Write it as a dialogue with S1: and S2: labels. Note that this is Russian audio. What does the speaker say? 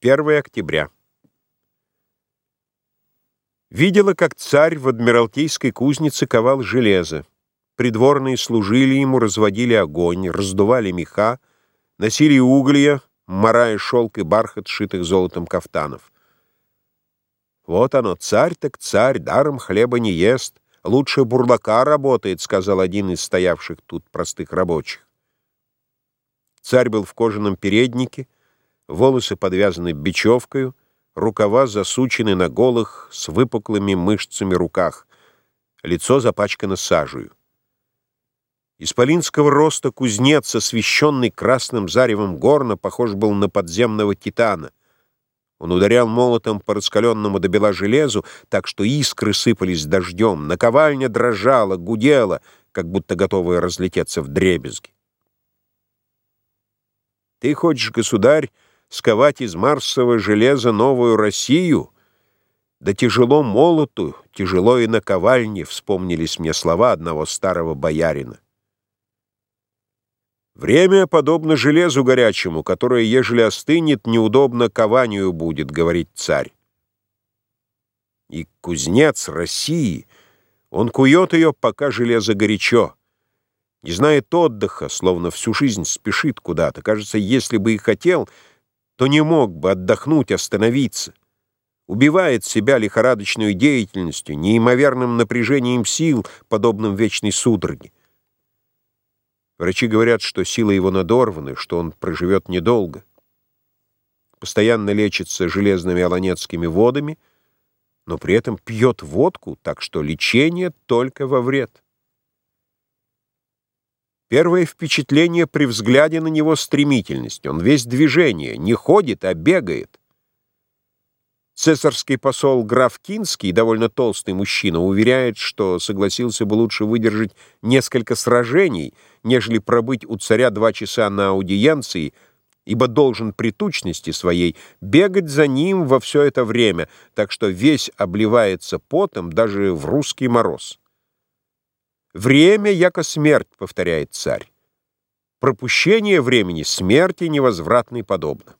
S1: 1 октября. Видела, как царь в Адмиралтейской кузнице ковал железо. Придворные служили ему, разводили огонь, раздували меха, носили уголья, морая шелк и бархат, шитых золотом кафтанов. «Вот оно, царь так царь, даром хлеба не ест, лучше бурлака работает», — сказал один из стоявших тут простых рабочих. Царь был в кожаном переднике, волосы подвязаны бечевкою, рукава засучены на голых с выпуклыми мышцами руках, лицо запачкано сажею. Исполинского роста кузнец, освещенный красным заревом горна, похож был на подземного титана. Он ударял молотом по раскаленному до бела железу, так что искры сыпались дождем, наковальня дрожала, гудела, как будто готовая разлететься в дребезги. «Ты хочешь, государь, сковать из марсового железа новую Россию? Да тяжело молоту, тяжело и наковальне», — вспомнились мне слова одного старого боярина. «Время подобно железу горячему, которое, ежели остынет, неудобно кованию будет», — говорит царь. И кузнец России, он кует ее, пока железо горячо. Не знает отдыха, словно всю жизнь спешит куда-то. Кажется, если бы и хотел, то не мог бы отдохнуть, остановиться. Убивает себя лихорадочной деятельностью, неимоверным напряжением сил, подобным вечной судороге. Врачи говорят, что силы его надорваны, что он проживет недолго. Постоянно лечится железными аланецкими водами, но при этом пьет водку, так что лечение только во вред. Первое впечатление при взгляде на него — стремительность. Он весь движение, не ходит, а бегает. Цесарский посол граф Кинский, довольно толстый мужчина, уверяет, что согласился бы лучше выдержать несколько сражений, нежели пробыть у царя два часа на аудиенции, ибо должен при тучности своей бегать за ним во все это время, так что весь обливается потом даже в русский мороз. «Время, яко смерть», — повторяет царь. «Пропущение времени смерти невозвратной подобно».